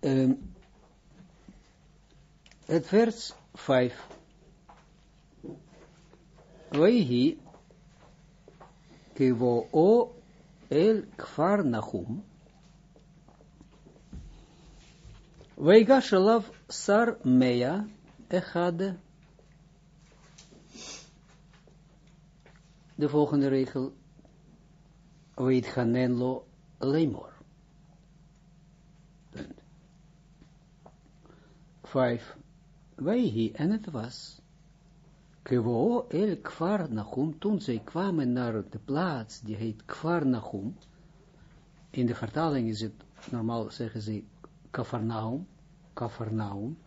um, het vers 5. Wehi kivo o el kfar nachum. Weigash alav sar mea echade. De volgende regel. Weet ganenlo lemor. Vijf. Weihi, en het was. Kevo el kvar nachum, toen zij kwamen naar de plaats, die heet kvar nachum. In de vertaling is het, normaal zeggen ze, kafarnaum, kafarnaum.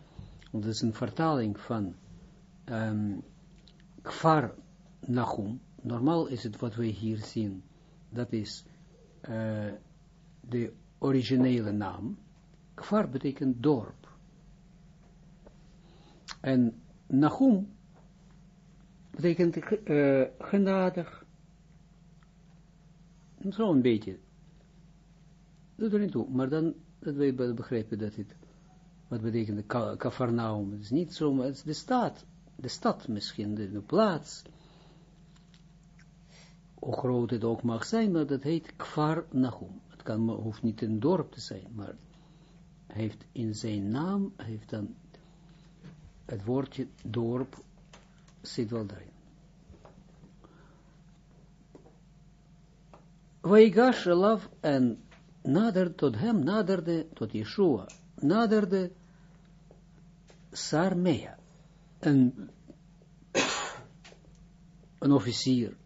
Dat is een vertaling van um, kvar nachum. Normaal is het wat wij hier zien, dat is uh, de originele naam. Kvar betekent dorp. En Nahum betekent uh, genadig. Zo een beetje. Dat er niet toe. Maar dan, dat wij begrijpen dat het, wat betekent Kafarnaum. Het is niet zo, maar het is de stad. De stad misschien, de, de plaats. Hoe groot het ook mag zijn, maar dat heet Kfar Nahum. Het kan, hoeft niet een dorp te zijn, maar heeft in zijn naam, heeft dan het woordje dorp zit wel daarin. Weigash Elav en nader tot hem, naderde, tot Yeshua, naderde Sarmea, een, een officier,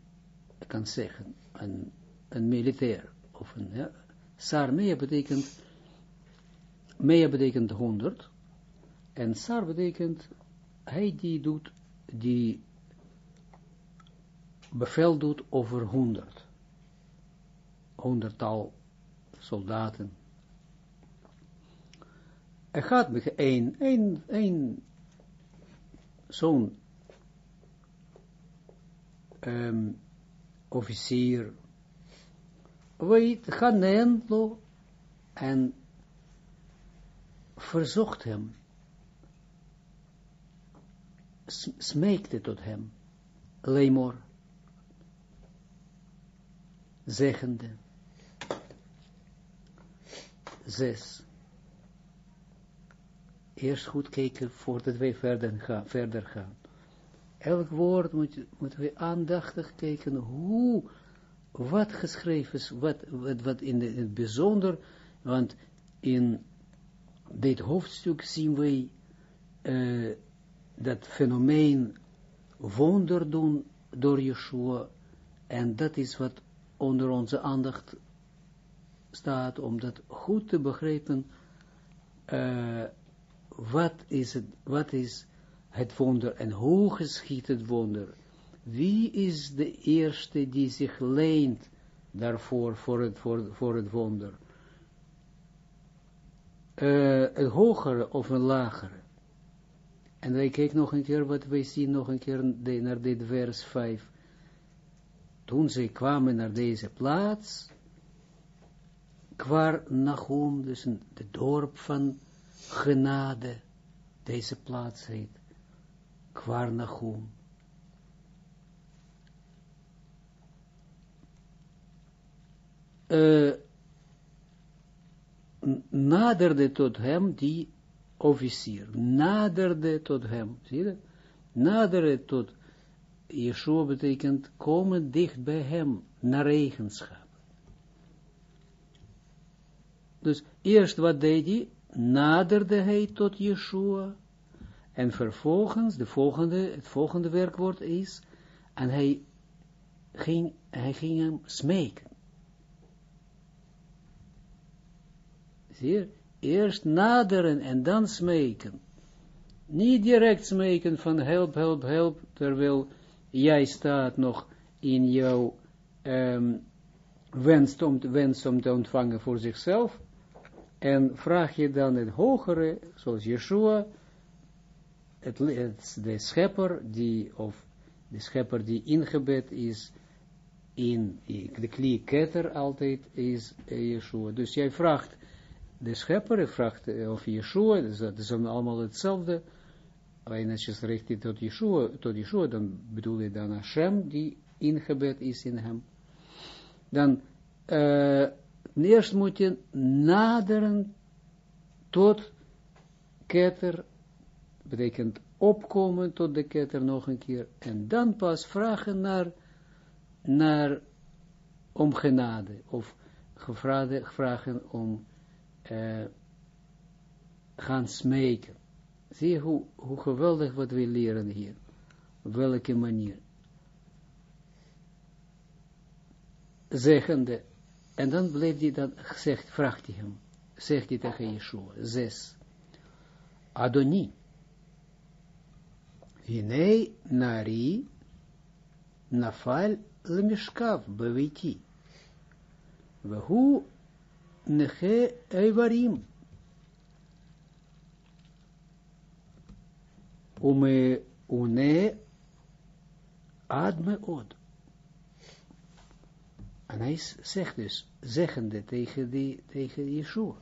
kan zeggen, een, een militair, of een, ja, Sarmea betekent, Mea betekent honderd, en Sar betekent, hij die doet, die bevel doet over honderd. Honderdtal soldaten. Er gaat met één, één, één, zo'n um, officier, weet, gaan en verzocht hem smeekte tot hem, Lemor, zeggende, zes, eerst goed kijken voordat wij verder gaan. Verder gaan. Elk woord moet, moeten we aandachtig kijken hoe, wat geschreven is, wat, wat, wat in, in het bijzonder, want in dit hoofdstuk zien wij uh, dat fenomeen wonder doen door Yeshua, en dat is wat onder onze aandacht staat, om dat goed te begrijpen, uh, wat is het, wat is het wonder en hoe geschiet het wonder? Wie is de eerste die zich leent daarvoor, voor het, voor, voor het wonder? Uh, een hogere of een lagere? En wij kijken nog een keer wat wij zien, nog een keer naar dit vers 5. Toen zij kwamen naar deze plaats, kwar Nachum, dus een, de dorp van genade, deze plaats heet, kwar Nachum. Uh, naderde tot hem die officier naderde tot hem, zie je Naderde tot Yeshua betekent komen dicht bij hem, naar regenschap. Dus eerst wat deed hij? Naderde hij tot Yeshua. En vervolgens, de volgende, het volgende werkwoord is, en hij ging, hij ging hem smeken. Zie je? Eerst naderen en dan smeken. Niet direct smeken van help, help, help, terwijl jij staat nog in jouw um, wens, om, wens te ontvangen voor zichzelf. En vraag je dan het hogere, zoals Yeshua, het, de schepper die, of de schepper die ingebed is in de klie ketter altijd is Yeshua. Dus jij vraagt de schepper vraagt, of Yeshua, dat is allemaal hetzelfde, alleen als je richt tot Yeshua, tot Yeshua, dan bedoel je dan Hashem, die ingebed is in hem. Dan, uh, eerst moet je naderen tot ketter, betekent opkomen tot de ketter nog een keer, en dan pas vragen naar, naar om genade, of gevraagd, vragen om uh, gaan smeken. Zie je hoe, hoe geweldig wat we leren hier, op welke manier. Zeggende, en dan bleef hij dan, zegt, vraagt hij hem, zegt hij tegen Yeshua, zes, Adoni, Hine nari nafal lemishkav beviti. Vehu neche eivarim. Ume une ad me od. En hij zegt dus, zeggende tegen, die, tegen Yeshua.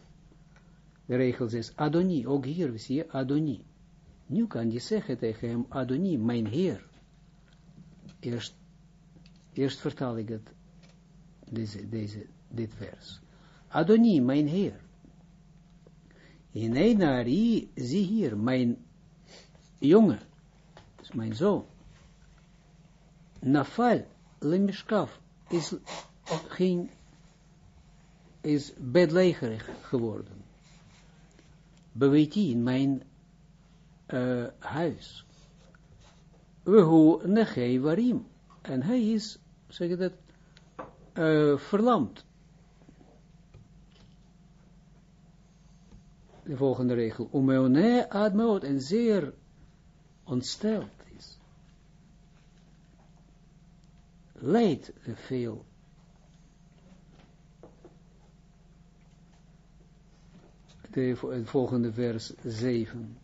De regel is Adoni, ook hier zie je Adoni. Nu kan je zeggen tegen hem, Adoni, mijn Heer. Eerst, eerst vertaal ik het, deze, deze, dit vers. Adoni, mijn Heer. In een nari, zie hier, mijn jongen, dus mijn zoon. Nafal, lemishkaf, is ging, is bedlegerig geworden. Beweet in mijn uh, huis. Wehu nechei warim. En hij is, zeg je dat, uh, verlamd. De volgende regel. Umeone admeot. En zeer ontsteld is. Leidt veel de, volgende vers 7.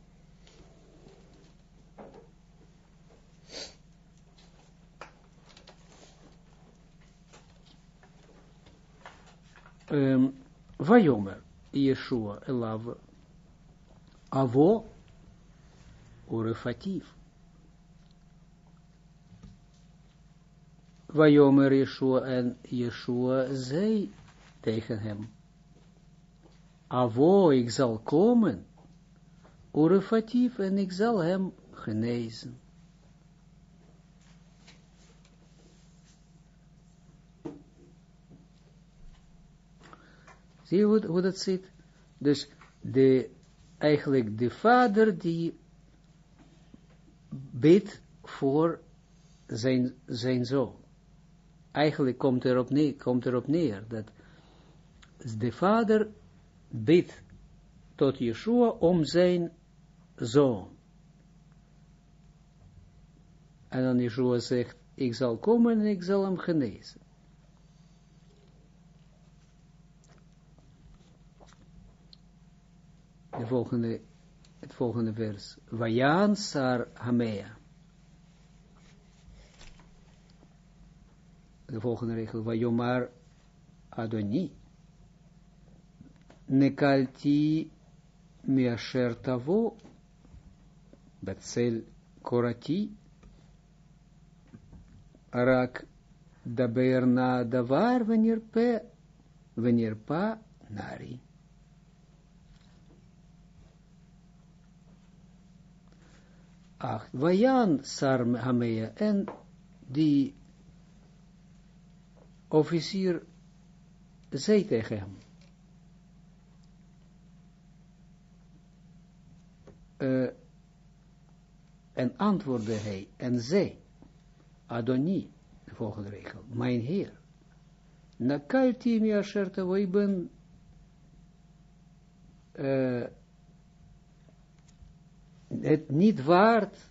Um, Vayomer, Yeshua, Elav, Avo, Urefativ. Vayomer Yeshua en Yeshua zei tegen hem, Avo, ik zal komen, Urefatief, en ik zal hem genezen. Zie je hoe dat zit? Dus de, eigenlijk de vader die bidt voor zijn, zijn zoon. Eigenlijk komt erop neer, komt erop neer dat de vader bidt tot Yeshua om zijn zoon. En dan Yeshua zegt, ik zal komen en ik zal hem genezen. De volgende, het volgende vers. Vayan sar hamea. De volgende regel. Vayomar adoni nekalti miasher tavo betzel korati rak daber na davar nari. Acht. Vajan sar hameya en die officier zei tegen hem. uh, en antwoordde hij en zei, Adoni, de volgende regel, mijn heer, nakalti mi ashertavo, ik ben uh, het niet waard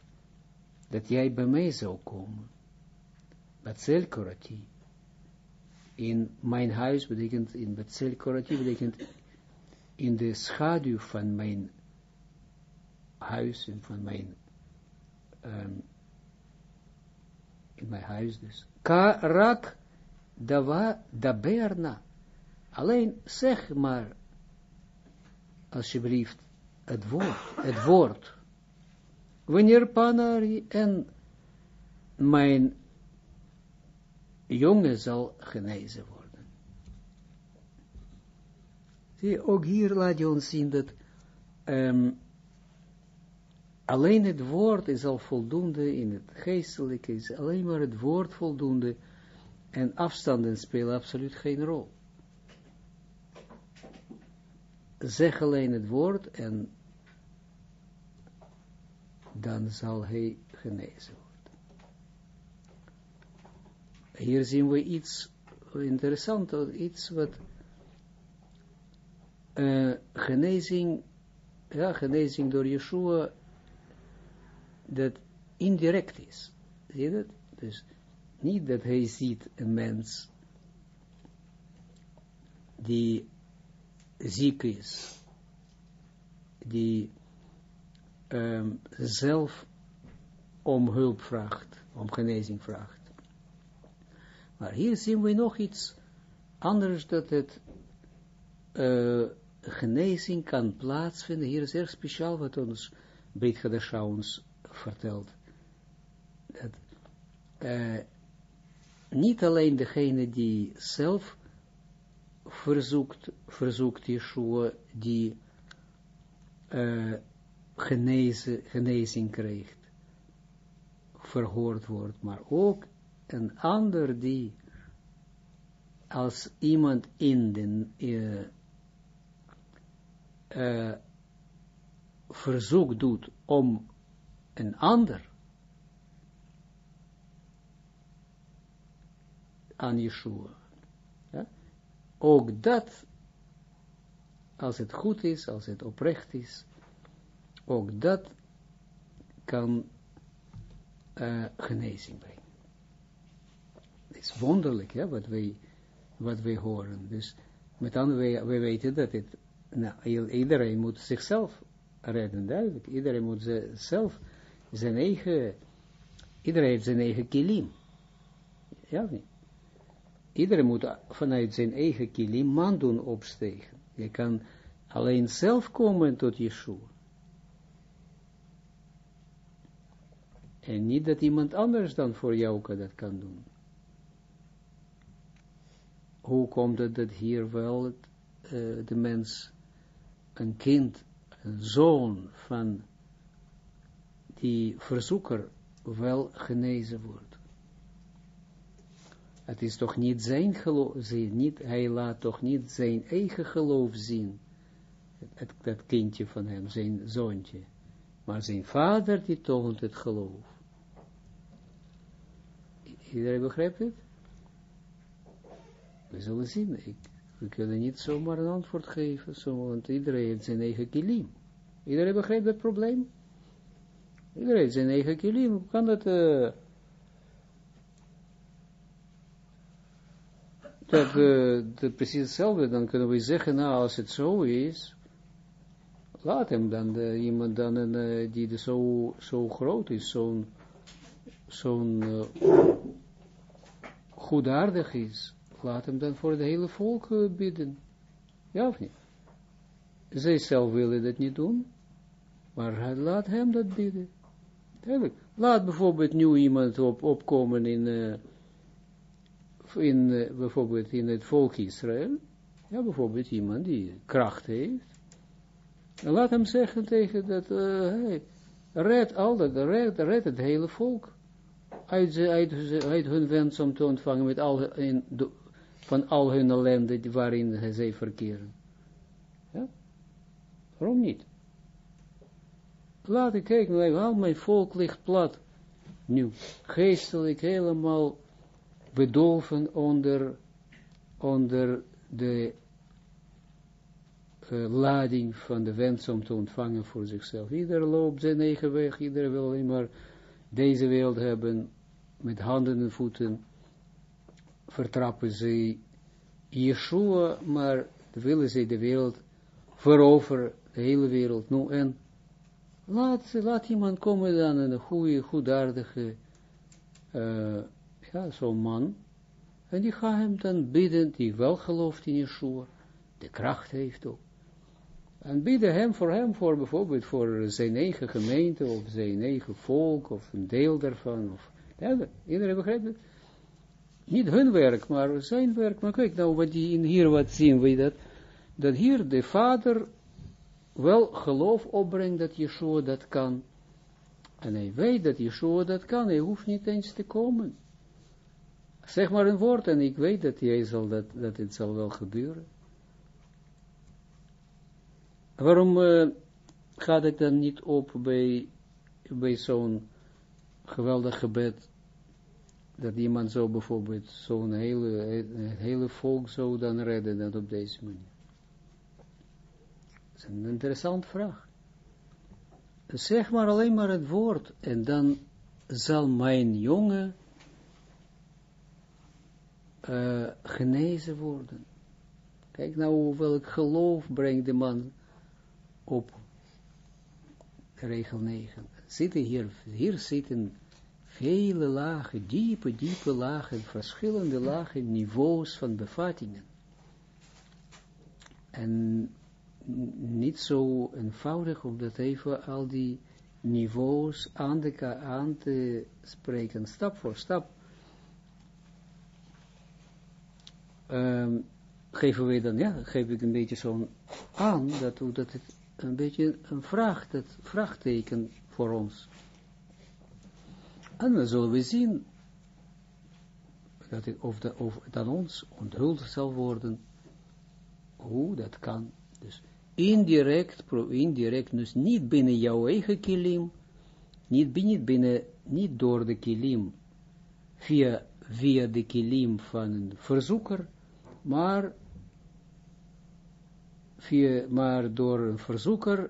dat jij bij mij zou komen. Betzel korati. In mijn huis betekent, in Betzel korati betekent in de schaduw van mijn huis en van mijn, um, in mijn huis dus. Karak dawa daberna. Alleen zeg maar, alsjeblieft, het woord, het woord. Wanneer Panari en mijn jongen zal genezen worden. Zie, ook hier laat je ons zien dat um, alleen het woord is al voldoende in het geestelijke, is alleen maar het woord voldoende en afstanden spelen absoluut geen rol. Zeg alleen het woord en dan zal hij genezen worden. Hier zien we iets interessants, iets wat uh, genezing, ja, genezing door Yeshua, dat indirect is. Zie je dat? Dus niet dat hij ziet een mens die ziek is, die um, zelf om hulp vraagt, om genezing vraagt. Maar hier zien we nog iets anders, dat het uh, genezing kan plaatsvinden. Hier is erg speciaal wat ons Brit Hadasha ons vertelt. Dat uh, niet alleen degene die zelf verzoekt, verzoekt Yeshua, die uh, genezen, genezing krijgt, verhoord wordt, maar ook een ander die als iemand in de uh, uh, verzoek doet om een ander aan Yeshua. Ja? Ook dat, als het goed is, als het oprecht is, ook dat kan uh, genezing brengen. Het is wonderlijk, ja, wat wij, wat wij horen. Dus met andere, wij, wij weten dat het, nou, iedereen moet zichzelf redden, duidelijk. Iedereen moet zelf zijn eigen, iedereen heeft zijn eigen kilim. Ja of niet? Iedereen moet vanuit zijn eigen kilim man doen opstegen. Je kan alleen zelf komen tot Yeshua. En niet dat iemand anders dan voor jou dat kan doen. Hoe komt het dat hier wel uh, de mens, een kind, een zoon van die verzoeker wel genezen wordt? Het is toch niet zijn geloof, niet, hij laat toch niet zijn eigen geloof zien, dat kindje van hem, zijn zoontje. Maar zijn vader die toont het geloof. Iedereen begrijpt het? We zullen zien. Ik, we kunnen niet zomaar een antwoord geven, want iedereen heeft zijn eigen kilim. Iedereen begrijpt het probleem? Iedereen heeft zijn eigen kilim. Hoe kan dat... Uh, dat, uh, dat precies hetzelfde, dan kunnen we zeggen, nou, als het zo is, laat hem dan, uh, iemand dan, uh, die zo, zo groot is, zo'n zo'n goedaardig is, laat hem dan voor het hele volk uh, bidden. Ja of niet? Zij zelf willen dat niet doen, maar laat hem dat bidden. Laat bijvoorbeeld nu iemand op, opkomen in, uh, in uh, bijvoorbeeld in het volk Israël. Ja, bijvoorbeeld iemand die kracht heeft. En laat hem zeggen tegen dat, uh, hey, red al dat, red, het hele volk uit, uit, uit hun wens om te ontvangen met al van al hun ellende waarin zij verkeren. Ja? Waarom niet? Laat ik kijken, al mijn volk ligt plat. Nu, geestelijk helemaal bedolven onder, onder de uh, lading van de wens om te ontvangen voor zichzelf. Ieder loopt zijn eigen weg, ieder wil alleen maar deze wereld hebben, met handen en voeten, vertrappen ze Yeshua, maar willen ze de wereld veroveren, de hele wereld. Nou, en laat, laat iemand komen dan, een goede, goedaardige, uh, ja, zo'n man, en die gaat hem dan bidden, die wel gelooft in Yeshua, de kracht heeft ook. En bieden hem voor hem, voor bijvoorbeeld voor zijn eigen gemeente, of zijn eigen volk, of een deel daarvan. Of, iedereen begrijpt het? Niet hun werk, maar zijn werk. Maar kijk nou, wat die in hier wat zien we dat, dat hier de vader wel geloof opbrengt dat Yeshua dat kan. En hij weet dat Yeshua dat kan, hij hoeft niet eens te komen. Zeg maar een woord en ik weet dat jij zal dat, dat het zal wel gebeuren. Waarom uh, gaat het dan niet op bij, bij zo'n geweldig gebed, dat iemand zo bijvoorbeeld zo'n hele, het hele volk zou dan redden, dat op deze manier? Dat is een interessante vraag. Zeg maar alleen maar het woord, en dan zal mijn jongen uh, genezen worden. Kijk nou welk geloof brengt de man op regel 9. Zitten hier, hier zitten vele lagen, diepe, diepe lagen, verschillende lagen, niveaus van bevattingen. En niet zo eenvoudig om dat even al die niveaus aan, de, aan te spreken, stap voor stap. Um, geven we dan, ja, geef ik een beetje zo'n aan, dat, dat het een beetje een vraag, dat vraagteken voor ons. En dan zullen we zien dat het, of, de, het aan ons onthuld zal worden hoe dat kan. Dus indirect, indirect, dus niet binnen jouw eigen kilim, niet binnen, binnen niet door de kilim, via, via de kilim van een verzoeker, maar via, maar door een verzoeker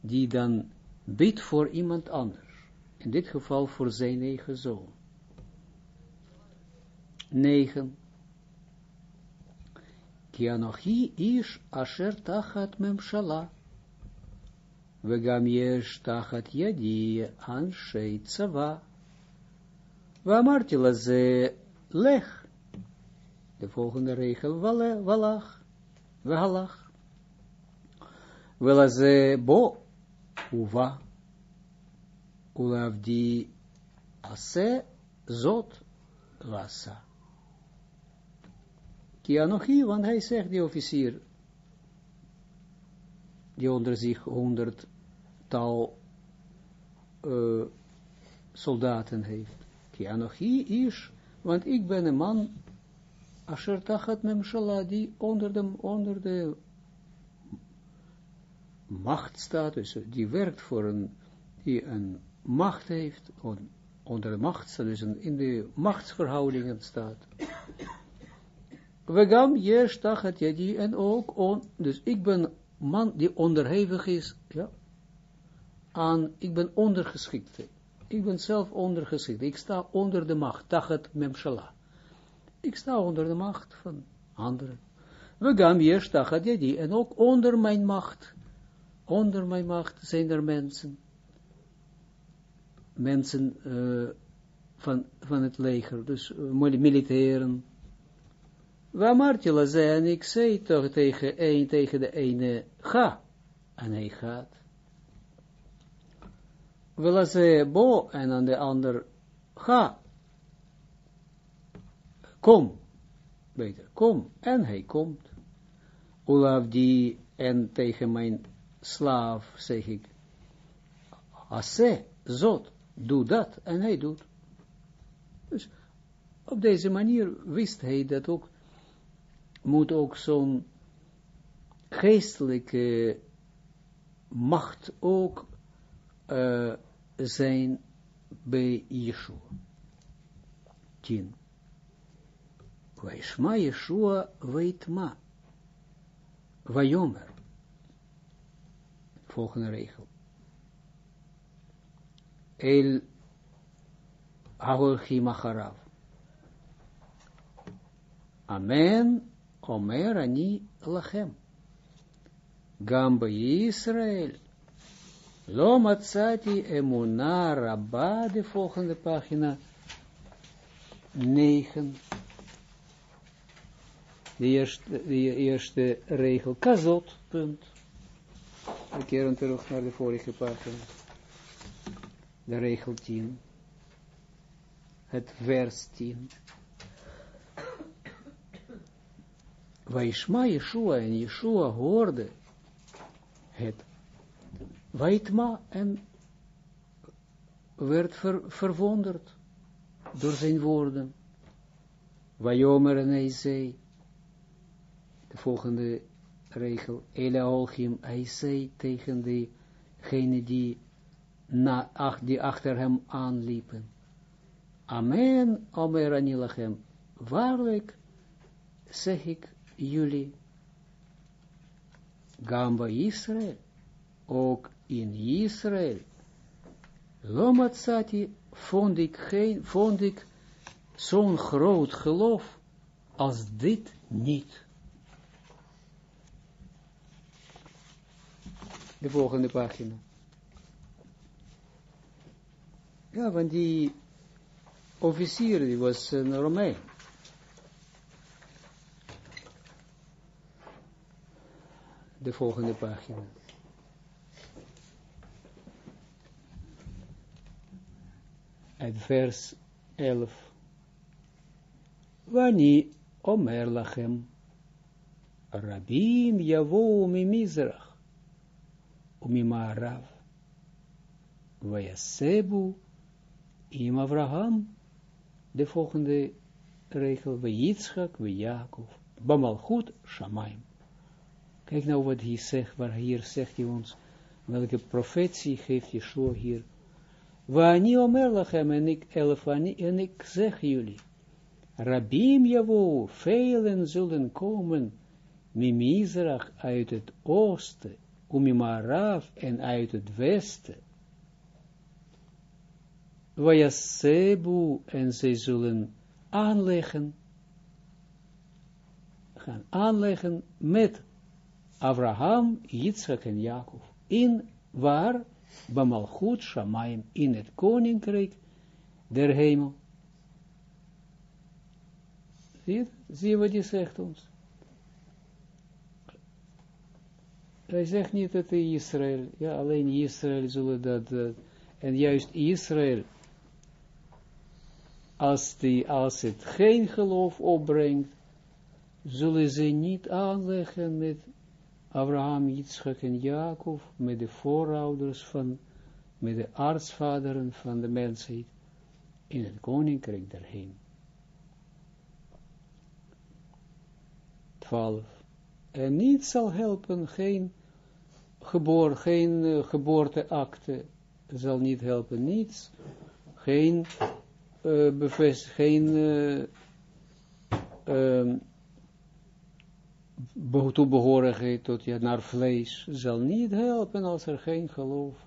die dan bidt voor iemand anders. In dit geval voor zijn eigen zoon. Negen. Kianochi is asher tachat memshala. Vegam yesh tachat yadi anshei tsava. Vamarti laze lech. De volgende regel, Wallach. walach. Welaze bo uva ulavdi ase zot rasa. Ki want hij zegt, die officier, die onder zich honderd tal uh, soldaten heeft. Anochi is, want ik ben een man, asher tachat memshala, die onder de, onder de macht staat, dus die werkt voor een, die een macht heeft, on, onder de macht staat, dus in de machtsverhoudingen staat. Wegam yes tachat die en ook, on, dus ik ben man die onderhevig is, ja, aan, ik ben ondergeschikt. Ik ben zelf ondergeschikt. Ik sta onder de macht, tachat memshala. Ik sta onder de macht van anderen. We gaan yes tachat die en ook onder mijn macht onder mijn macht zijn er mensen, mensen uh, van, van het leger, dus uh, militairen. Waar Martila zei, en ik zei toch tegen, een, tegen de ene, ga, en hij gaat. Wel ze bo, en aan de ander, ga, kom, beter, kom, en hij komt. Olaf die, en tegen mijn slaaf, zeg ik, Asse, zot, doe dat, en hij doet. Dus op deze manier wist hij dat ook, moet ook zo'n geestelijke macht ook uh, zijn bij Yeshua. Tien. Vaishma Yeshua veitma. Vayomer volgende regel. El Macharav. Amen, Omer Ani Lachem. Gamba Israël. Lo matzati emuna rabba, de volgende pagina 9. De eerste, de eerste regel, kazot, punt. We keren terug naar de vorige pagina. De regel 10. Het vers 10. Vaishma Yeshua en Yeshua hoorde het Waitma en werd ver, verwonderd door zijn woorden. Wajomer en hij zei, de volgende regel, hij zei tegen degene die, na, ach, die achter hem aanliepen. Amen, Omer Anilachem, waarlijk zeg ik jullie, Gamba Israël, ook in Israël, Lomatsati vond ik geen, vond ik zo'n groot geloof als dit niet. De volgende pagina. Ja, want die officier, die was een Romein. De volgende pagina. Uit vers 11. Wani omer lachem, rabim yavo mimizrach, umimarav, vayasebu im Avraham, de volgende regel, we Jacob, Bamalchut, Shamaim. Kijk nou wat hij zegt, waar hier zegt hij ons, welke profetie geeft Yeshua hier. Wani omer lachem, en ik, elf, en ik zeg jullie, Rabim Javo, velen zullen komen, Mimizrach uit het oosten, Umimarav en uit het westen. Vayasebu en zij zullen aanleggen, gaan aanleggen met Abraham, Yitzchak en Jacob. In waar? Bamalchut Shamaim, in het koninkrijk der hemel. Zie je wat hij zegt ons? Hij zegt niet dat Israël, ja, alleen Israël zullen dat, uh, en juist Israël, als, die, als het geen geloof opbrengt, zullen ze niet aanleggen met Abraham, Yitzchak en Jacob, met de voorouders van, met de artsvaderen van de mensheid, in het koninkrijk daarheen. 12. En niet zal helpen, geen, geboor, geen uh, geboorteakte zal niet helpen, niets, geen uh, bevest, geen uh, um, toebehorigheid tot je naar vlees zal niet helpen als er geen geloof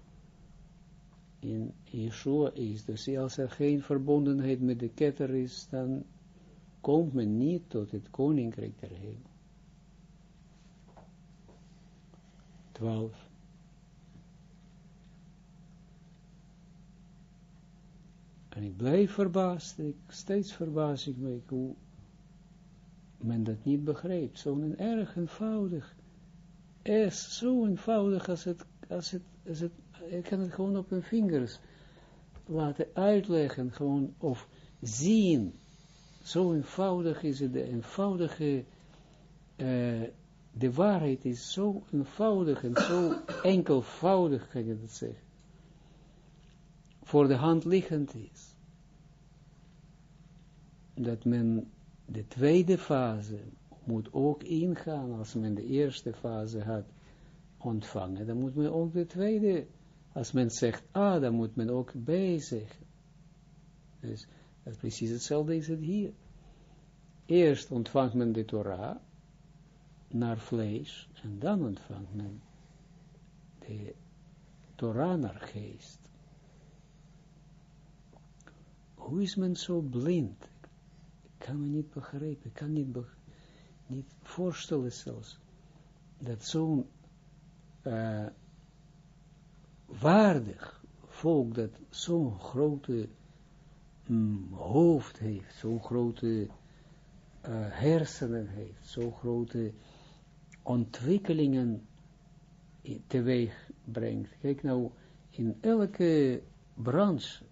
in Yeshua is. Dus als er geen verbondenheid met de ketter is, dan komt men niet tot het koninkrijk der hemel. 12. En ik blijf verbaasd, ik, steeds verbaas ik me hoe men dat niet begrijpt. Zo'n erg eenvoudig, is zo eenvoudig als het, als het, als het, ik kan het gewoon op mijn vingers laten uitleggen, gewoon, of zien. Zo eenvoudig is het, de eenvoudige, uh, de waarheid is zo eenvoudig en zo enkelvoudig, kan je dat zeggen, voor de hand liggend is. Dat men de tweede fase moet ook ingaan, als men de eerste fase had ontvangen, dan moet men ook de tweede, als men zegt A, dan moet men ook B zeggen. Dus dat precies hetzelfde is het hier. Eerst ontvangt men de Torah, naar vlees, en dan ontvangt men de Torah naar geest. Hoe is men zo blind? Ik kan me niet begrijpen, ik kan niet, niet voorstellen zelfs, dat zo'n uh, waardig volk, dat zo'n grote mm, hoofd heeft, zo'n grote uh, hersenen heeft, zo'n grote ontwikkelingen teweeg brengt. Kijk nou, in elke branche,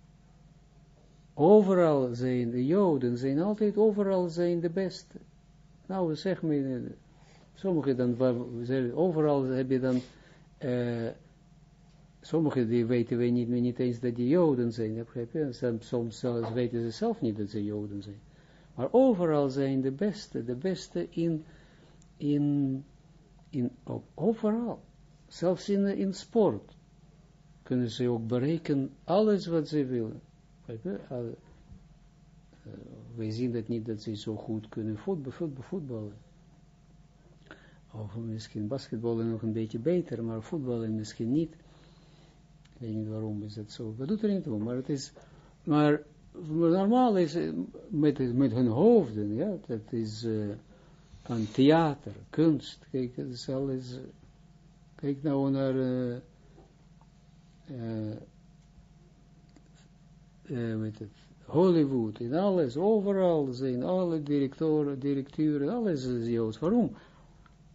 overal zijn de Joden, zijn altijd overal zijn de beste. Nou, zeg me, sommigen dan, overal heb je dan, uh, sommigen die weten we niet, niet eens dat die Joden zijn, Soms zelfs weten ze zelf niet dat ze Joden zijn. Maar overal zijn de beste, de beste in, in, in overal. Zelfs in, in sport kunnen ze ook berekenen alles wat ze willen. Uh, wij zien dat niet dat ze zo goed kunnen voetballen. Of misschien basketballen nog een beetje beter, maar voetballen misschien niet. Ik weet niet waarom is dat zo. Dat doet er niet toe, maar het is, maar normaal is met, met hun hoofden, ja, dat is aan theater, kunst, kijk, dat is alles, kijk nou naar uh, uh, met het Hollywood, in alles, overal zijn alle directoren, directeuren, alles is Joods. Waarom?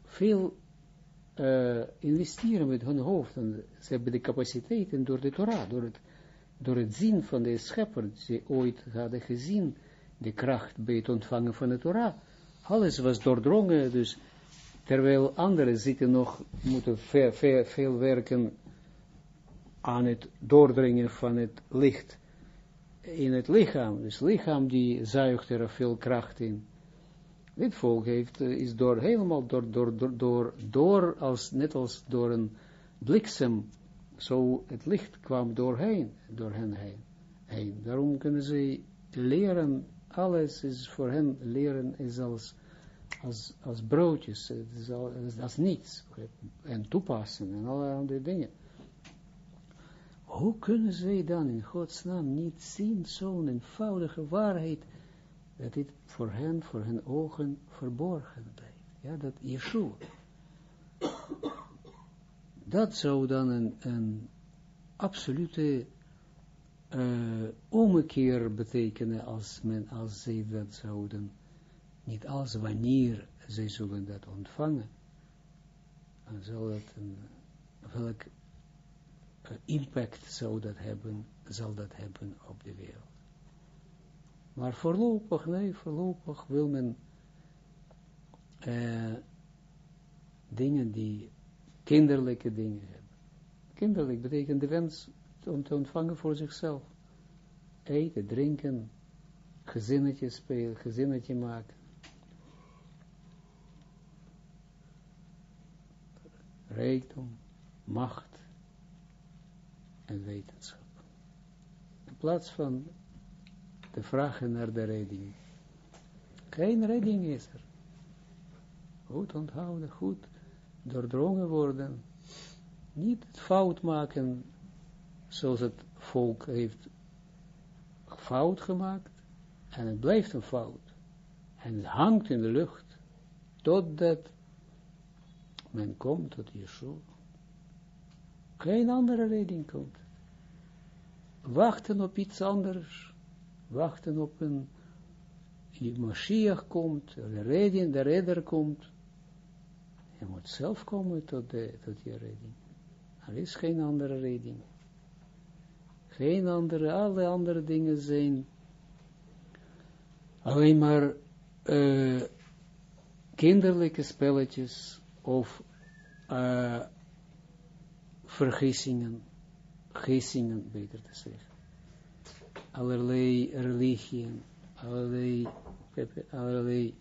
Veel investeren met hun hoofd. En ze hebben de capaciteiten door de Torah, door het, door het zien van de schepper, die ze ooit hadden gezien, de kracht bij het ontvangen van de Torah. Alles was doordrongen, dus terwijl anderen zitten nog, moeten veel, veel, veel werken aan het doordringen van het licht in het lichaam. Dus het lichaam die zuigt er veel kracht in. Dit volk heeft, eh, is door helemaal door, door, door, door, door als, net als door een bliksem, zo het licht kwam doorheen, door hen heen. heen. Daarom kunnen ze leren, alles is voor hen, leren is als, als, als broodjes, niets, en toepassen en alle andere dingen. Hoe kunnen zij dan in Gods naam niet zien zo'n eenvoudige waarheid, dat dit voor hen, voor hun ogen verborgen blijft. Ja, dat Yeshua. Dat zou dan een, een absolute uh, ommekeer betekenen als, men, als zij dat zouden, niet als wanneer zij zullen dat ontvangen. Dan zal dat een, welk impact zou dat hebben, zal dat hebben op de wereld. Maar voorlopig, nee, voorlopig wil men uh, dingen die kinderlijke dingen hebben. Kinderlijk betekent de wens om te ontvangen voor zichzelf. Eten, drinken, gezinnetje spelen, gezinnetje maken. Rijkdom, macht, en wetenschap. In plaats van te vragen naar de redding. Geen redding is er. Goed onthouden, goed doordrongen worden. Niet fout maken zoals het volk heeft fout gemaakt. En het blijft een fout. En het hangt in de lucht. Totdat men komt tot Yeshua geen andere redding komt. Wachten op iets anders, wachten op een Mashiach komt, de redding, de redder komt. Je moet zelf komen tot, de, tot je redding. Er is geen andere redding. Geen andere, alle andere dingen zijn alleen maar uh, kinderlijke spelletjes of uh, vergissingen, gissingen beter te zeggen. Allerlei religieën, allerlei, allerlei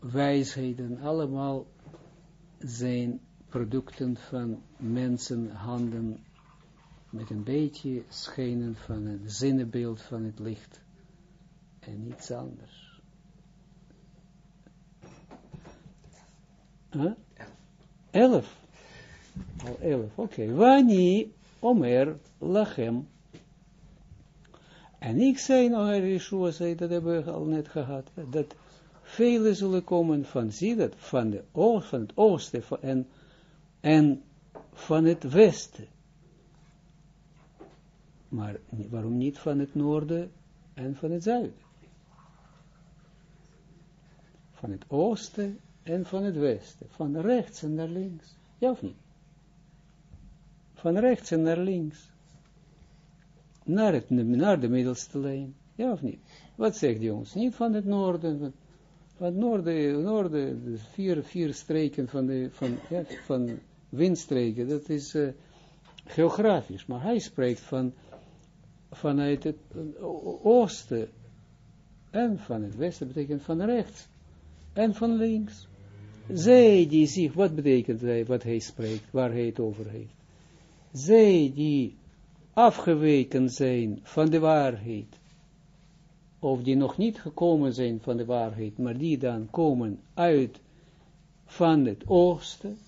wijsheden, allemaal zijn producten van mensenhanden met een beetje schijnen van het zinnebeeld van het licht en niets anders. Huh? Elf. Al elf, oké. Okay. Wani omer lachem. En ik zei, nou, Yeshua zei, dat hebben we al net gehad, dat velen zullen komen van, zie dat, van, de van het oosten van, en, en van het westen. Maar waarom niet van het noorden en van het zuiden? Van het oosten en van het westen. Van rechts en naar links. Ja of niet? van rechts en naar links. Naar, naar de middelste lijn. Ja of niet? Wat zegt hij ons? Niet van het noorden. Van, het noorden, noorden de vier, vier streken van, de, van, ja, van windstreken. Dat is uh, geografisch. Maar hij spreekt van vanuit het oosten en van het westen betekent van rechts en van links. Zij die zich, wat betekent hij, wat hij spreekt, waar hij het over heeft? Zij die afgeweken zijn van de waarheid, of die nog niet gekomen zijn van de waarheid, maar die dan komen uit van het oosten,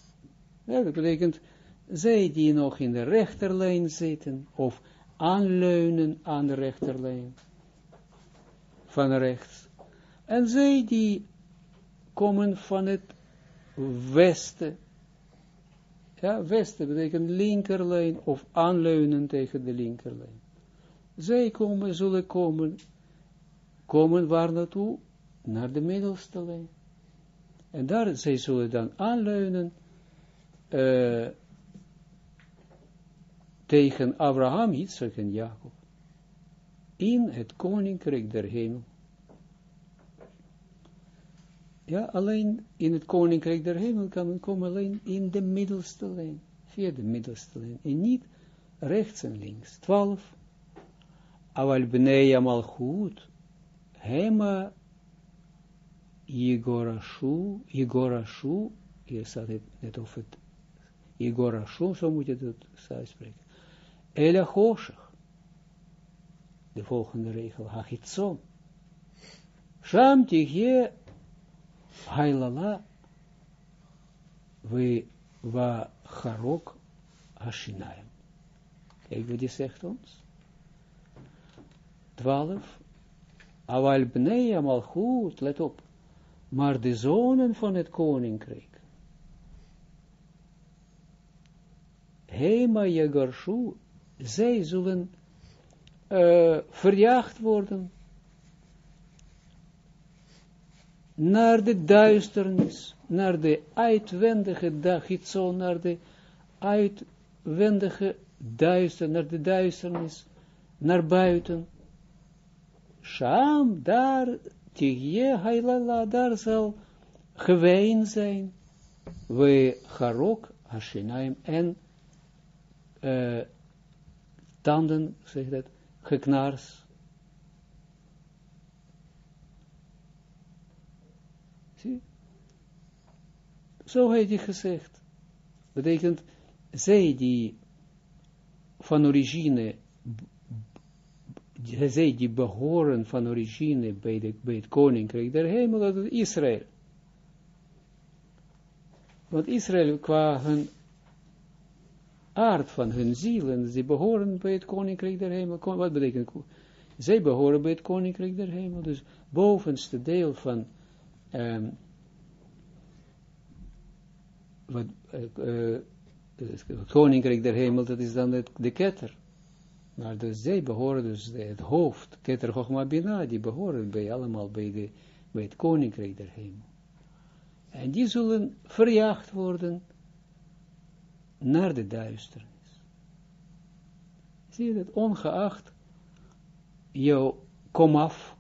dat betekent, zij die nog in de rechterlijn zitten, of aanleunen aan de rechterlijn, van rechts, en zij die komen van het westen. Ja, westen betekent linkerlijn of aanleunen tegen de linkerlijn. Zij komen, zullen komen, komen waar naartoe? Naar de middelste lijn. En daar, zij zullen dan aanleunen uh, tegen Abraham, Isaac en Jacob. In het koninkrijk der hemel. Ja, alleen in het koninkrijk der hemel kan men komen alleen in de middelste lijn, via de middelste lijn, en niet rechts en links. Twaalf. Aval bnei malchut, hema Yegorashu, Yegorashu, hier staat het net of het Yegorashu, zo moet je het uitspreken. Ela Hoshech, de volgende regel, Hachitson. Sham tigje Hailala, we wa harok hashinaim. Kijk wat die zegt ons. Twaalf. Awal bnei goed, let op. Maar de zonen van het koninkrijk. Hema Yagarshu, zij zullen uh, verjaagd worden naar de duisternis, naar de uitwendige dagitzo, naar de uitwendige duister, naar de duisternis, naar buiten. Sham, daar, tigje hailala, daar zal geween zijn, we harok hashinaim en uh, tanden, zeg dat, geknars, Zo heeft hij gezegd. Betekent, zij die van origine, zij die behoren van origine bij, de, bij het koninkrijk der hemel, dat is Israël. Want Israël qua hun aard van hun ziel, en ze behoren bij het koninkrijk der hemel. Wat betekent Zij behoren bij het koninkrijk der hemel, dus bovenste deel van um, wat, uh, het koninkrijk der hemel, dat is dan het, de ketter. Maar dus zij behoren dus het hoofd, ketter Chochma Bina, die behoren bij allemaal bij, bij het koninkrijk der hemel. En die zullen verjaagd worden naar de duisternis. Zie je dat, ongeacht jouw komaf,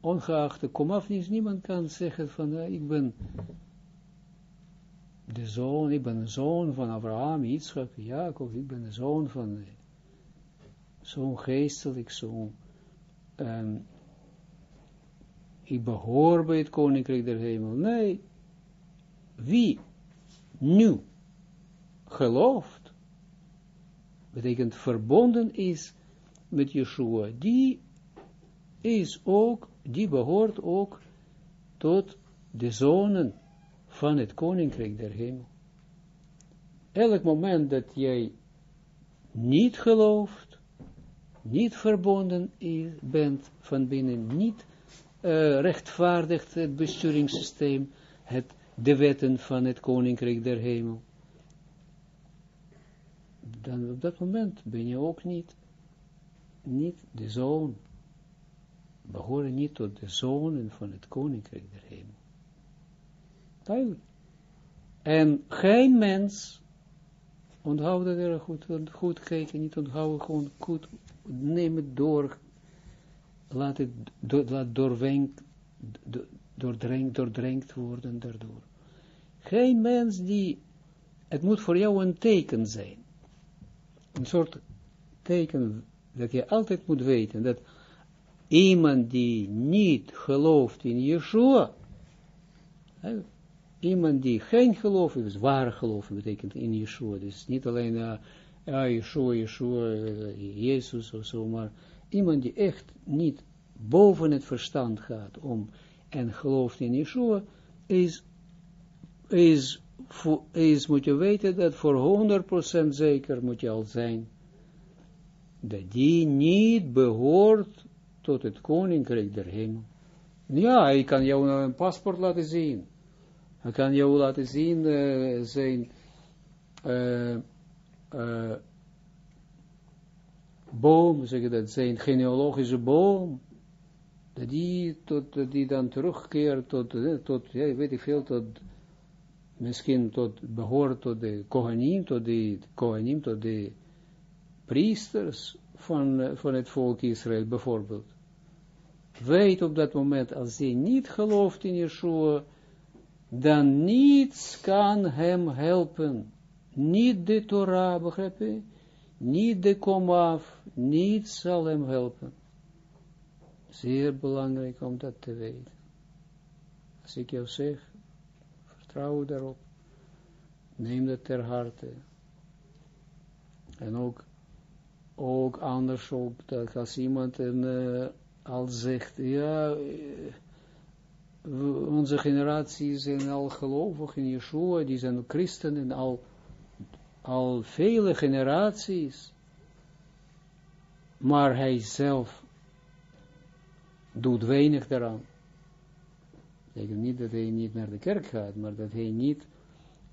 ongeacht de komaf, niemand kan zeggen van, ik ben de zoon, ik ben de zoon van Abraham, Yitzchak, Jacob, ik ben de zoon van zo'n geestelijk, zo'n, um, ik behoor bij het koninkrijk der hemel. Nee, wie nu gelooft, betekent verbonden is met Yeshua, die is ook, die behoort ook tot de zonen van het koninkrijk der hemel. Elk moment dat jij niet gelooft, niet verbonden bent van binnen, niet uh, rechtvaardigt het besturingssysteem, het, de wetten van het koninkrijk der hemel, dan op dat moment ben je ook niet, niet de zoon, behoren niet tot de zonen van het koninkrijk der hemel. En geen mens Onthoud dat er goed, goed kijken, niet onthouden, gewoon goed, neem het door, laat het do, laat doordrenkt, doordrenkt worden daardoor. Geen mens die, het moet voor jou een teken zijn. Een soort teken dat je altijd moet weten, dat iemand die niet gelooft in Yeshua, iemand die geen geloof heeft, ware geloof betekent in Yeshua, dus niet alleen uh, ja, Yeshua, Yeshua, uh, Jezus of zo, maar iemand die echt niet boven het verstand gaat om en gelooft in Yeshua, is, is, is moet je weten dat voor 100% zeker moet je al zijn, dat die niet behoort tot het koninkrijk der hemel. Ja, ik kan jou een paspoort laten zien. Hij kan jou laten zien uh, zijn uh, uh, boom, zeg je dat, zijn genealogische boom, dat die, tot, die dan terugkeert tot, tot ja, weet ik veel, tot, misschien tot, behoort tot de Kohanim, tot de Kohanim, tot de priesters van, van het volk Israël, bijvoorbeeld. Weet op dat moment, als hij niet gelooft in Yeshua, dan niets kan hem helpen. Niet de Torah, begrijp je? Niet de komaf, niets zal hem helpen. Zeer belangrijk om dat te weten. Als ik jou zeg, vertrouw daarop. Neem dat ter harte. En ook, ook anders ook, dat als iemand een, uh, al zegt, ja, uh, onze generatie zijn al gelovig in Yeshua, die zijn christenen al, al vele generaties. Maar hij zelf doet weinig daaraan. Denk niet dat hij niet naar de kerk gaat, maar dat hij niet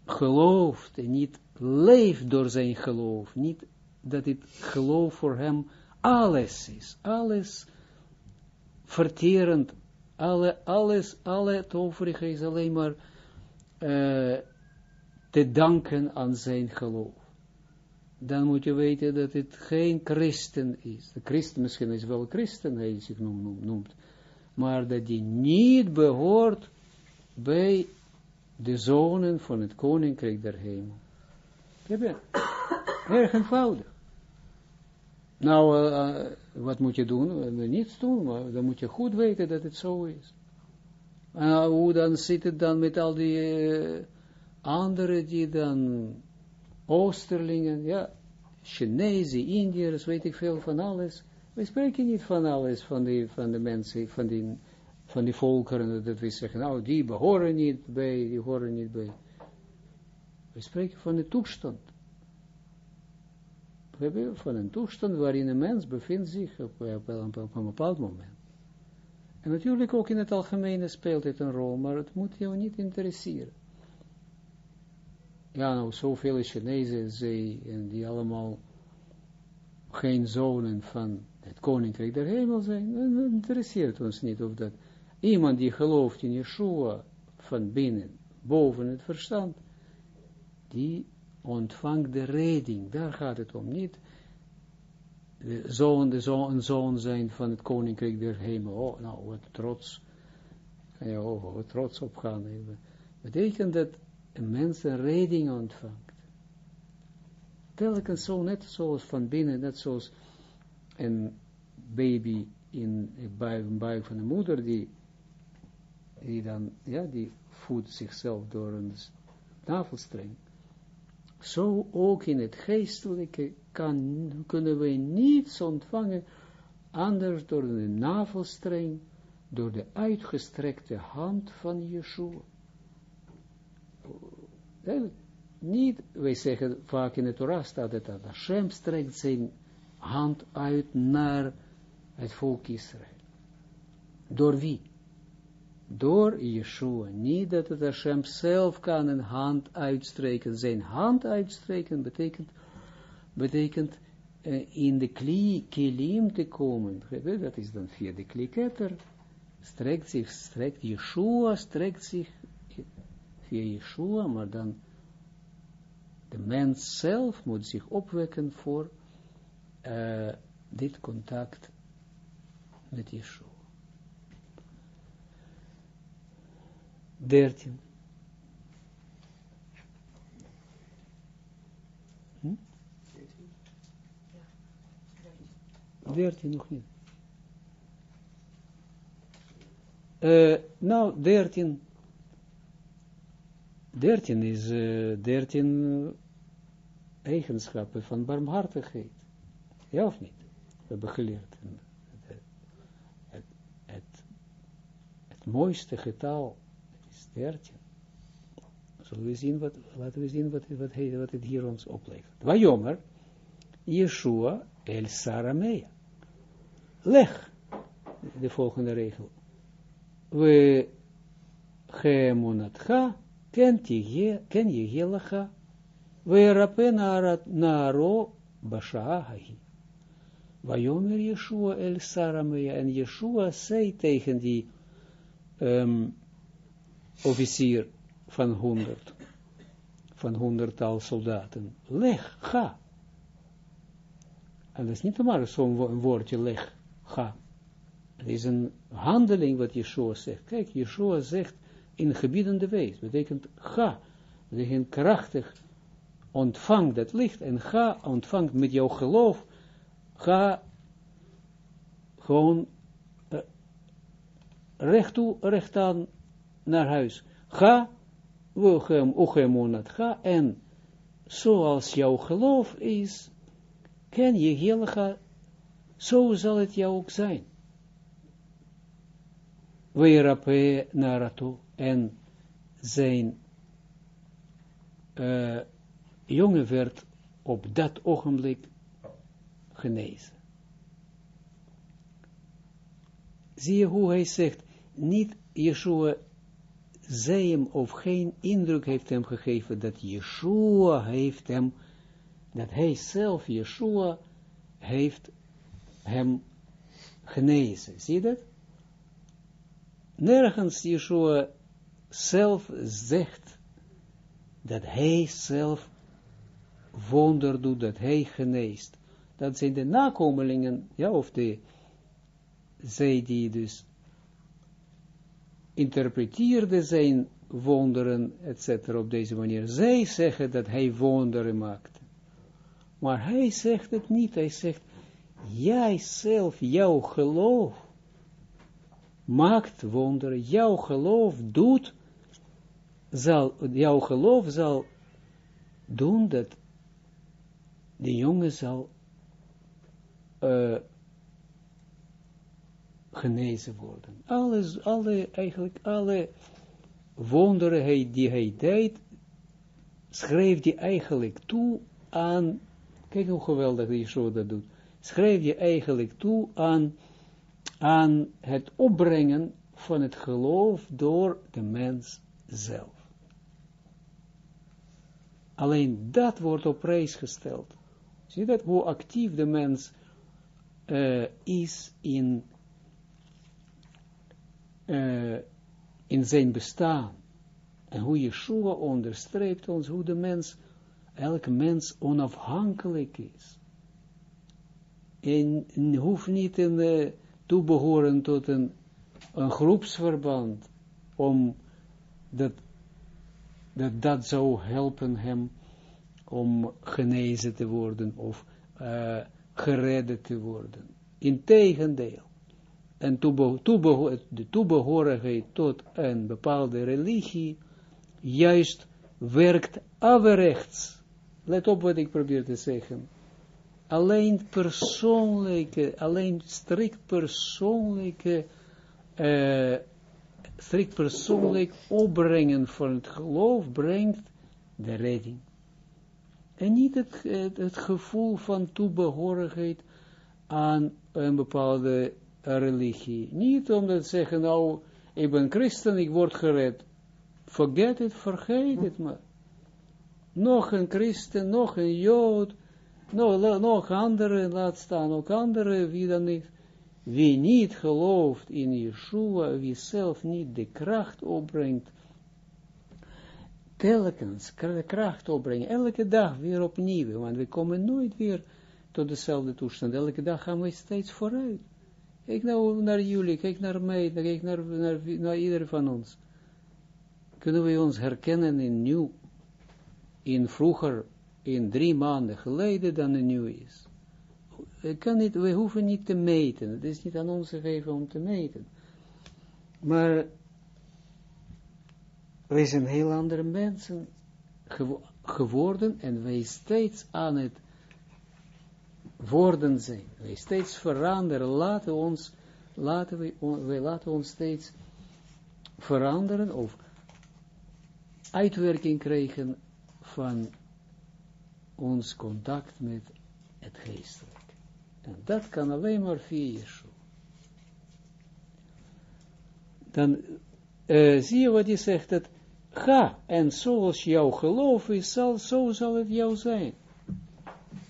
gelooft en niet leeft door zijn geloof. Niet dat het geloof voor hem alles is. Alles verterend alle, alles, alle het overige is alleen maar uh, te danken aan zijn geloof. Dan moet je weten dat het geen christen is. De christen misschien is wel christen, hij zich noemt, maar dat die niet behoort bij de zonen van het koninkrijk der hemel. Erg eenvoudig. Nou, uh, wat moet je doen? Uh, niets doen, maar dan moet je goed weten dat het zo is. En hoe dan zit het dan met al die anderen die dan, Oosterlingen, ja, Chinezen, Indiërs, weet ik veel van alles. We spreken niet van alles, van, die, van de mensen, van die, van die volkeren, dat we zeggen, nou, die behoren niet bij, die horen niet bij. We spreken van de toestand van een toestand waarin een mens bevindt zich op, op, op, een bepaald moment. En natuurlijk ook in het algemene speelt het een rol, maar het moet jou niet interesseren. Ja, nou, zoveel Chinezen, zij, en die allemaal geen zonen van het koninkrijk der hemel zijn, dat interesseert ons niet of dat iemand die gelooft in Yeshua van binnen, boven het verstand, die ontvangt de redding. Daar gaat het om. Niet zoon, de zoon, een zoon zijn van het koninkrijk der hemel. Oh, nou, wat trots. Je oh, wat trots op gaan. Betekent dat een mens een redding ontvangt. Telkens zo, net zoals van binnen, net zoals een baby in een buik van de moeder, die, die dan, ja, die voedt zichzelf door een navelstreng zo ook in het geestelijke kan, kunnen wij niets ontvangen, anders door de navelstreng, door de uitgestrekte hand van Yeshua. Niet, wij zeggen vaak in de Torah staat het dat Hashem strekt zijn hand uit naar het volk Israël. Door wie? door Yeshua. Niet dat het Hashem zelf kan een hand uitstreken. Zijn hand uitstreken betekent, betekent uh, in de kli, kilim te komen. Dat is dan via de kliketter. Strekt zich, strekt Yeshua, strekt zich via Yeshua, maar dan de mens zelf moet zich opwekken voor uh, dit contact met Yeshua. 13. Hm? 13 nog niet. Uh, nou, 13. 13 is uh, 13 eigenschappen van barmhartigheid. Ja of niet? We hebben geleerd. Het, het, het, het mooiste getal is 13. Zullen we zien wat, laten we zien wat, wat, wat het hier ons oplevert. Wajomer, Yeshua el Saramea. Leg, de volgende regel. We geemunatcha, ken je gelacha, we rape naro bashahi. Wajomer Yeshua el Saramea. En Yeshua zei tegen die um, officier van honderd, van honderdtal soldaten, leg, ga. En dat is niet maar zo'n woordje leg, ga. Het is een handeling wat Yeshua zegt. Kijk, Yeshua zegt in gebiedende wees, betekent ga, betekent krachtig, ontvang dat licht en ga, ontvang met jouw geloof, ga gewoon uh, recht toe, recht aan naar huis. Ga, ga en zoals jouw geloof is, ken je heel zo zal het jou ook zijn. Weerape naratu en zijn uh, jongen werd op dat ogenblik genezen. Zie je hoe hij zegt, niet Yeshua zei hem of geen indruk heeft hem gegeven dat Yeshua heeft hem, dat hij zelf, Yeshua, heeft hem genezen. Zie je dat? Nergens Yeshua zelf zegt dat hij zelf wonder doet, dat hij geneest. Dat zijn de nakomelingen, ja, of de, zij die dus interpreteerde zijn wonderen, etc. op deze manier. Zij zeggen dat hij wonderen maakt. Maar hij zegt het niet. Hij zegt, jij zelf, jouw geloof, maakt wonderen. Jouw geloof doet, zal, jouw geloof zal doen dat de jongen zal uh, genezen worden. Alles, alle, eigenlijk alle wonderen die hij deed, schreef hij eigenlijk toe aan, kijk hoe geweldig die zo dat doet, schreef je eigenlijk toe aan, aan het opbrengen van het geloof door de mens zelf. Alleen dat wordt op prijs gesteld. Zie dat hoe actief de mens uh, is in uh, in zijn bestaan. En hoe Yeshua onderstreept ons, hoe de mens, elke mens onafhankelijk is. En hoeft niet in de toebehoren tot een, een groepsverband, om dat, dat dat zou helpen hem om genezen te worden of uh, geredden te worden. Integendeel en de toebehorigheid tot een bepaalde religie juist werkt averechts. Let op wat ik probeer te zeggen. Alleen persoonlijke, alleen strikt persoonlijke, uh, strikt persoonlijk opbrengen van het geloof brengt de redding. En niet het, het, gevoel van toebehorigheid aan een bepaalde religie. Niet omdat ze zeggen, nou, ik ben christen, ik word gered. Forget it, vergeet het maar. Nog een christen, nog een jood, nog, nog andere, laat staan ook andere, wie dan niet. Wie niet gelooft in Yeshua, wie zelf niet de kracht opbrengt, telkens kracht opbrengen, elke dag weer opnieuw, want we komen nooit weer tot dezelfde toestand. Elke dag gaan we steeds vooruit. Kijk nou naar jullie, kijk naar mij, kijk naar, naar, ieder van ons. Kunnen we ons herkennen in nieuw, in vroeger, in drie maanden geleden dan er nu is. Kan niet, we hoeven niet te meten, het is niet aan ons gegeven om te meten. Maar wij zijn heel andere mensen geworden en wij steeds aan het worden zijn. Wij steeds veranderen, laten ons, laten wij, wij laten ons steeds veranderen of uitwerking krijgen van ons contact met het geestelijk. En dat kan alleen maar via. Dan uh, zie je wat hij zegt, dat ga, en zoals jouw geloof is, zal, zo zal het jou zijn.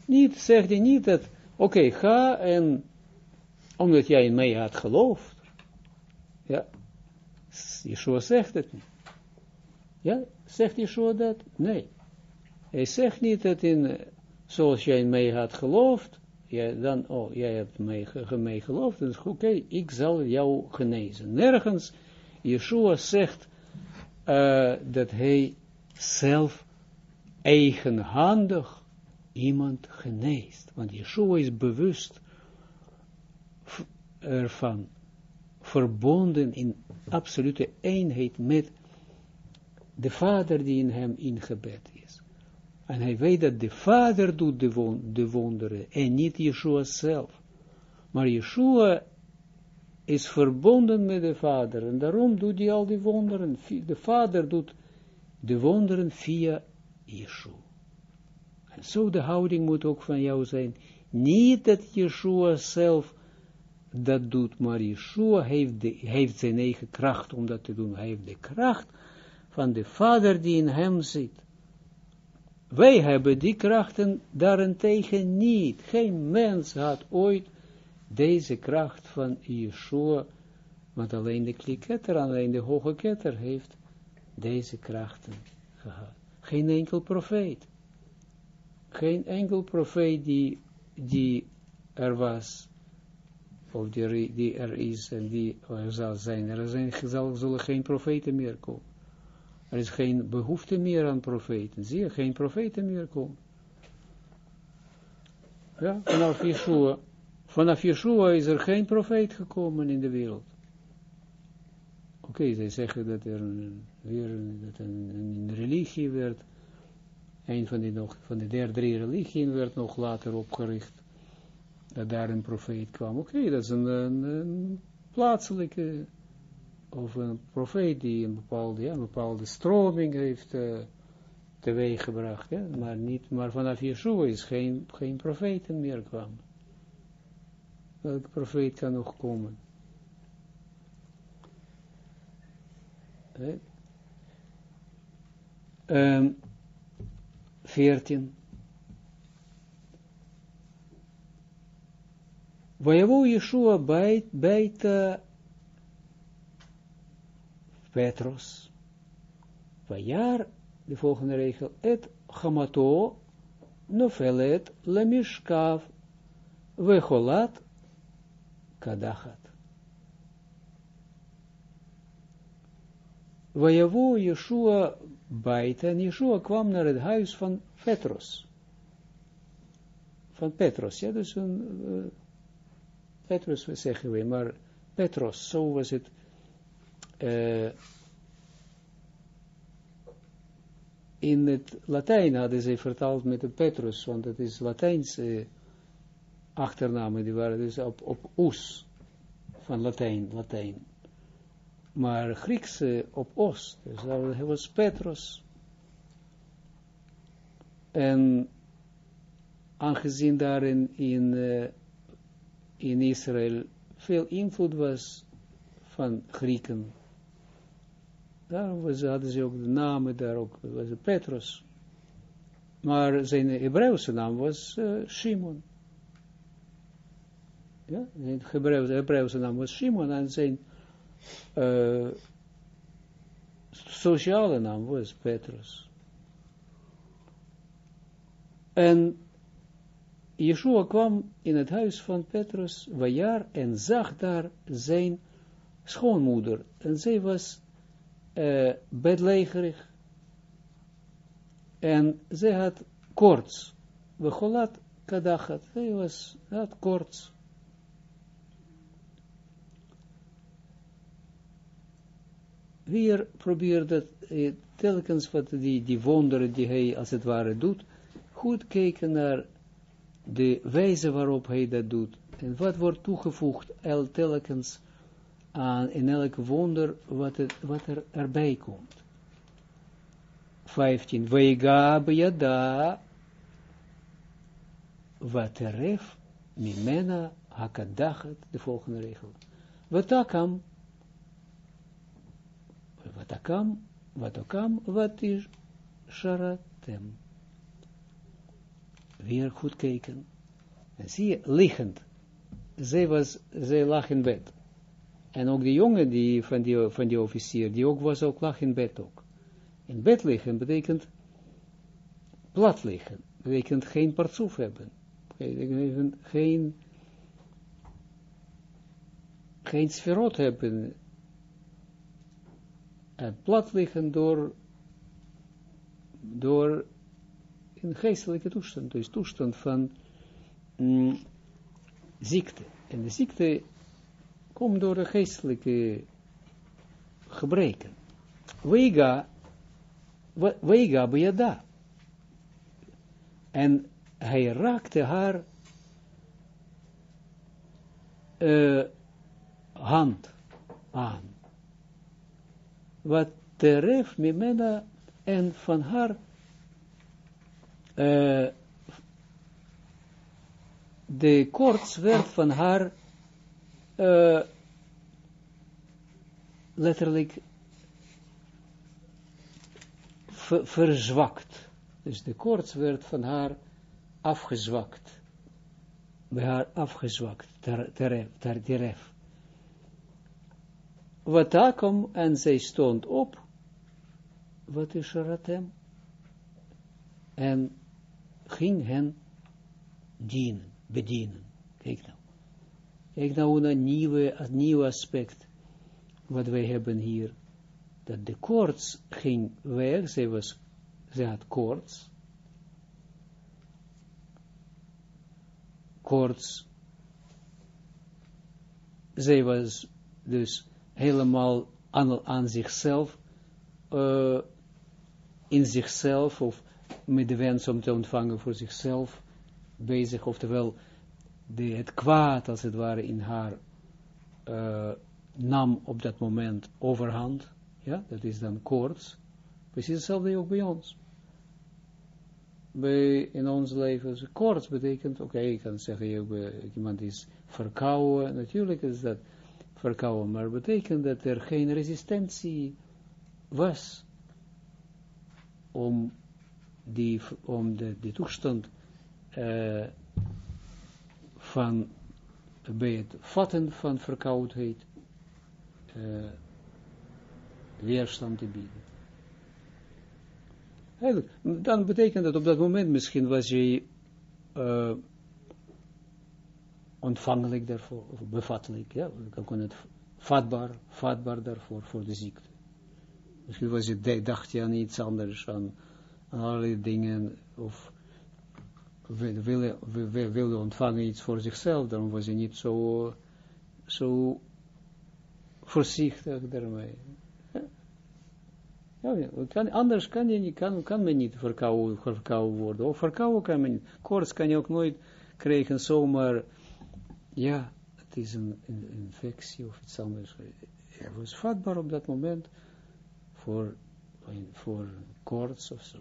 Niet, zeg je niet dat, oké, ga en, omdat jij in mij had geloofd. Ja, Yeshua zegt het niet. Ja, zegt Yeshua dat? Nee. Hij zegt niet dat in, zoals jij in mij had geloofd, ja, dan, oh, jij hebt mij, mij geloofd, is oké, ik zal jou genezen. Nergens, Yeshua zegt uh, dat hij zelf eigenhandig iemand geneest. Want Yeshua is bewust ervan, verbonden in absolute eenheid met de Vader die in hem ingebed is. En hij weet dat de Vader doet de, de wonderen en niet Yeshua zelf. Maar Yeshua is verbonden met de Vader en daarom doet hij al die wonderen. De Vader doet de wonderen via Yeshua. En zo de houding moet ook van jou zijn. Niet dat Yeshua zelf dat doet, maar Yeshua heeft, de, heeft zijn eigen kracht om dat te doen. Hij heeft de kracht van de Vader die in hem zit. Wij hebben die krachten daarentegen niet. Geen mens had ooit deze kracht van Yeshua, want alleen de kliketter, alleen de hoge ketter heeft deze krachten gehad. Geen enkel profeet geen enkel profeet die, die er was, of die, die er is en die er zal zijn. Er zijn, zal, zullen geen profeten meer komen. Er is geen behoefte meer aan profeten. Zie je, geen profeten meer komen. Ja, vanaf Yeshua. Vanaf Yeshua is er geen profeet gekomen in de wereld. Oké, okay, zij zeggen dat er een, weer dat een, een religie werd een van, die nog, van de derde drie religieën werd nog later opgericht, dat daar een profeet kwam. Oké, dat is een, plaatselijke, of een profeet die een bepaalde, bepaalde stroming heeft uh, teweeg gebracht, ja, maar, niet, maar vanaf Yeshua is geen, geen profeten meer kwam. Welke profeet kan nog komen? Um, 14. Воево Yeshua bijta Petros. Vajar, de volgende regel, et chamato nofelet lemishkav vecholat kadachat. Vajavo Yeshua buiten en Yeshua kwam naar het huis van Petros. Van Petros, ja, dus een, uh, zeggen we, maar Petros, zo was het, in het Latijn hadden ze vertaald met de Petrus, want het is Latijnse achternamen, die waren dus op, op oes, van Latijn, Latijn maar Griekse op Oost. Dus hij was Petros. En aangezien daarin in, uh, in Israël veel invloed was van Grieken, daarom was, hadden ze ook de namen daar ook, was Petros. Maar zijn Hebreeuwse naam was uh, Shimon. Ja, zijn Hebreeuwse naam was Shimon en zijn uh, sociale naam was Petrus. En Yeshua kwam in het huis van Petrus, Wajar, en zag daar zijn schoonmoeder. En zij was uh, bedlegerig. En zij had koorts. We golat kadachat. Zij was, had koorts. Weer probeert dat eh, telkens wat die, die wonderen die hij als het ware doet, goed kijken naar de wijze waarop hij dat doet. En wat wordt toegevoegd el telkens aan in elk wonder wat, wat er erbij komt. 15. Weiga bejada wateref mimena hakadachet, de volgende regel. Watakam, watakam, watakam, wat is sharatem. Weer goed kijken. En zie je, liggend. Zij, was, zij lag in bed. En ook de jongen die, van, die, van die officier, die ook was, ook lag in bed ook. In bed liggen betekent plat liggen. Betekent geen partsoef hebben. Betekent geen, geen sferot hebben. En plat liggen door, door een geestelijke toestand. Dus toestand van mm, ziekte. En de ziekte komt door de geestelijke gebreken. Wega, wega bejada. En hij raakte haar uh, hand aan. Wat teref mimena en van haar uh, de koorts werd van haar uh, letterlijk ver, verzwakt. Dus de koorts werd van haar afgezwakt. Bij haar afgezwakt, ter, ter, ter, teref. Watakom, en zij stond op. Wat is Ratem? En ging hen dienen, bedienen. Kijk nou. Kijk nou een nieuwe, nieuw aspect wat wij hebben hier. Dat de koorts ging weg, zij, was, zij had koorts. Koorts. Zij was dus helemaal aan, aan zichzelf, uh, in zichzelf, of met de wens om te ontvangen voor zichzelf bezig, oftewel de, het kwaad, als het ware, in haar uh, nam op dat moment overhand. Ja, dat is dan koorts. Precies hetzelfde ook bij ons. Bij, in ons leven, koorts betekent, oké, okay, ik kan zeggen, je, iemand is verkouden, natuurlijk is dat verkouden, maar betekent dat er geen resistentie was om die, om de, de toestand uh, van bij het vatten van verkoudheid uh, weerstand te bieden. Dan betekent dat op dat moment misschien was je uh, ontvankelijk daarvoor, of bevattelijk, ja, dan kon het vatbaar, vatbaar daarvoor, voor de ziekte. Misschien was je, dacht je aan iets anders, aan, aan allerlei dingen, of wilde, wilde ontvangen iets voor zichzelf, dan was hij niet zo, zo voorzichtig daarmee. Ja, kan, anders kan, je niet, kan, kan men niet verkouden, verkouden worden. Of verkouden kan men niet. Koorts kan je ook nooit krijgen zomaar. Ja, het is een, infectie of iets anders. Hij was vatbaar op dat moment voor, voor koorts of zo.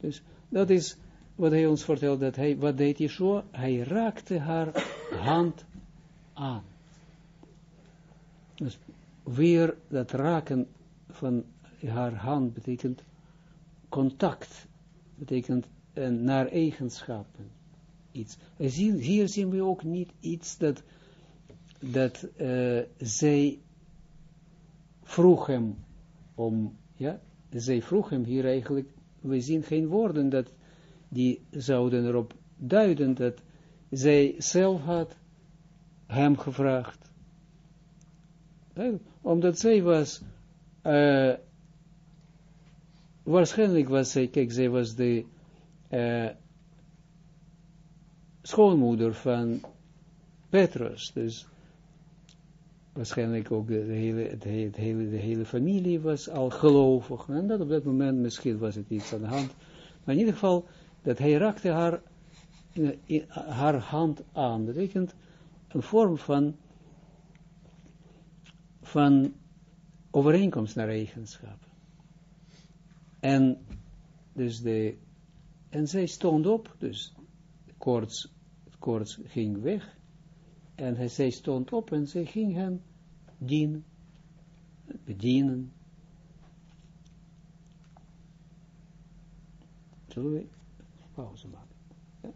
Dus dat is wat hij ons vertelt, dat hij, wat deed Yeshua? Hij raakte haar hand aan. Dus weer dat raken van haar hand betekent contact, betekent naar eigenschappen. Iets. Hier zien we ook niet iets dat, dat uh, zij vroeg hem om Ja, zij vroeg hem hier eigenlijk, we zien geen woorden dat die zouden erop duiden dat zij zelf had hem gevraagd. Omdat zij was, uh, waarschijnlijk was zij, kijk, zij was de uh, schoonmoeder van Petrus, dus waarschijnlijk ook de, hele, het, hele, de hele familie was al gelovig, en dat op dat moment misschien was het iets aan de hand, maar in ieder geval, dat hij raakte haar, in, haar hand aan, dat betekent een vorm van, van overeenkomst naar eigenschap. En, dus de, en zij stond op, dus koorts, koorts ging weg, en hij, zij stond op en zij ging hem dienen, bedienen. Zullen we pauze maken? Ja?